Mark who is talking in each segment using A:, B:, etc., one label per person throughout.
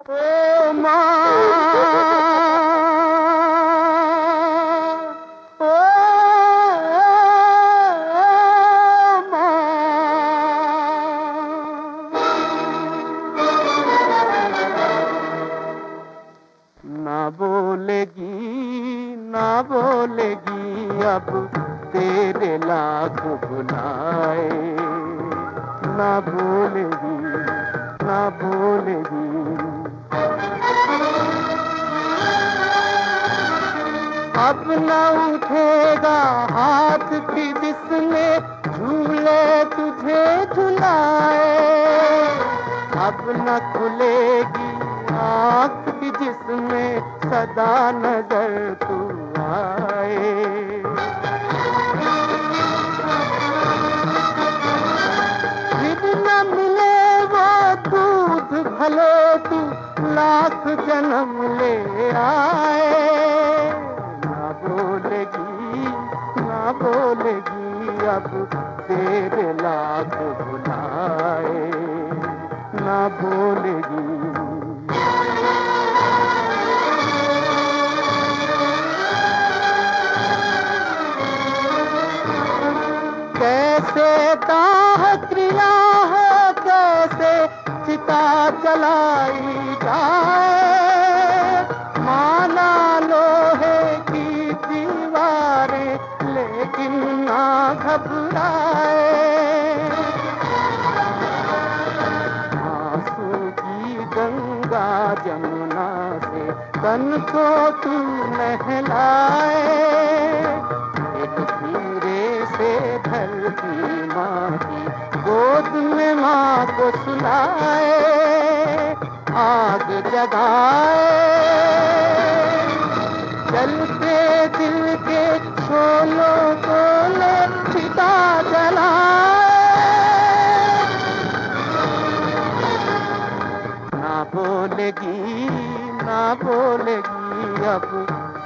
A: ओ माँ ओ ना बोलेगी ना बोलेगी अब तेरे लाख बुलाए ना बोलेगी ना बोलेगी अब न उठेगा हाथ की जिसने झूले तुझे झुलाए अब न खुलेगी आँख की जिसमें सदा नज़र तू आए। मिले वो दूध, भले तू लाख जन्म ले आए अब तेरे लाख बुलाए ना बोलेगी कैसे दाह क्रिया है कैसे चिता चलाई जाए? घबराए आँसू की गंगा जमुना से तन को तू नहलाए एक से धरती माँ की गोद में माँ को सुलाए, आग जगाए। बोलेगी ना बोलेगी अब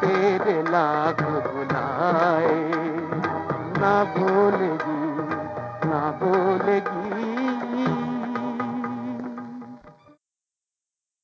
A: तेरे लाख बुलाए ना बोलेगी ना बोलेगी